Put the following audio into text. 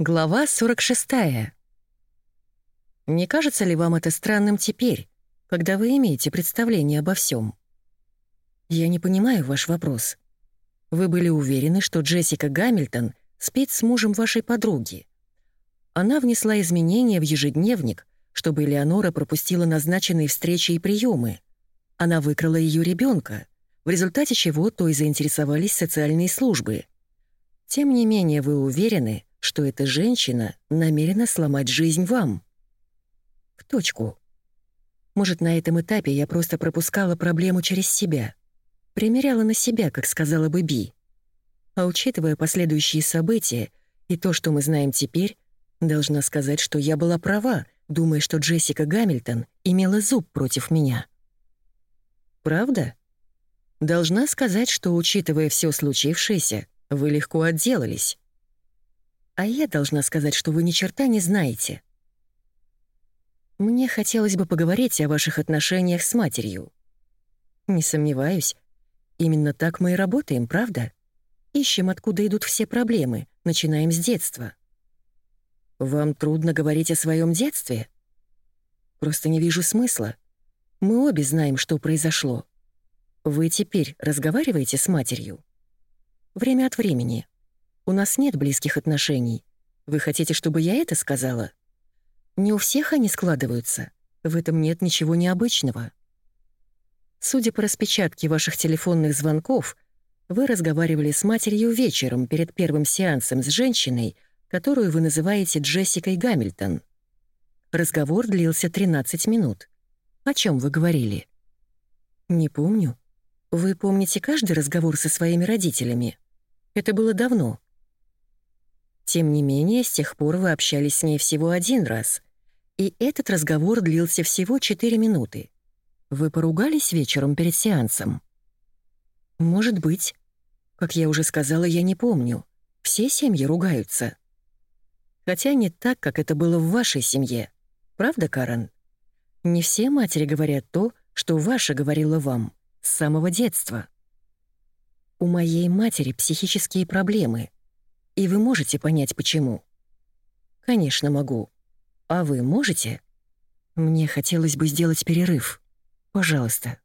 Глава 46. Не кажется ли вам это странным теперь, когда вы имеете представление обо всем? Я не понимаю ваш вопрос. Вы были уверены, что Джессика Гамильтон спит с мужем вашей подруги. Она внесла изменения в ежедневник, чтобы Элеонора пропустила назначенные встречи и приемы. Она выкрала ее ребенка, в результате чего то и заинтересовались социальные службы. Тем не менее, вы уверены, что эта женщина намерена сломать жизнь вам. В точку. Может, на этом этапе я просто пропускала проблему через себя. Примеряла на себя, как сказала бы Би. А учитывая последующие события и то, что мы знаем теперь, должна сказать, что я была права, думая, что Джессика Гамильтон имела зуб против меня. Правда? Должна сказать, что, учитывая все случившееся, вы легко отделались. А я должна сказать, что вы ни черта не знаете. Мне хотелось бы поговорить о ваших отношениях с матерью. Не сомневаюсь, именно так мы и работаем, правда? Ищем, откуда идут все проблемы, начинаем с детства. Вам трудно говорить о своем детстве? Просто не вижу смысла. Мы обе знаем, что произошло. Вы теперь разговариваете с матерью? Время от времени. У нас нет близких отношений. Вы хотите, чтобы я это сказала? Не у всех они складываются. В этом нет ничего необычного. Судя по распечатке ваших телефонных звонков, вы разговаривали с матерью вечером перед первым сеансом с женщиной, которую вы называете Джессикой Гамильтон. Разговор длился 13 минут. О чем вы говорили? Не помню. Вы помните каждый разговор со своими родителями? Это было давно. Тем не менее, с тех пор вы общались с ней всего один раз. И этот разговор длился всего 4 минуты. Вы поругались вечером перед сеансом? Может быть. Как я уже сказала, я не помню. Все семьи ругаются. Хотя не так, как это было в вашей семье. Правда, Карен? Не все матери говорят то, что ваша говорила вам с самого детства. У моей матери психические проблемы — и вы можете понять, почему? Конечно, могу. А вы можете? Мне хотелось бы сделать перерыв. Пожалуйста.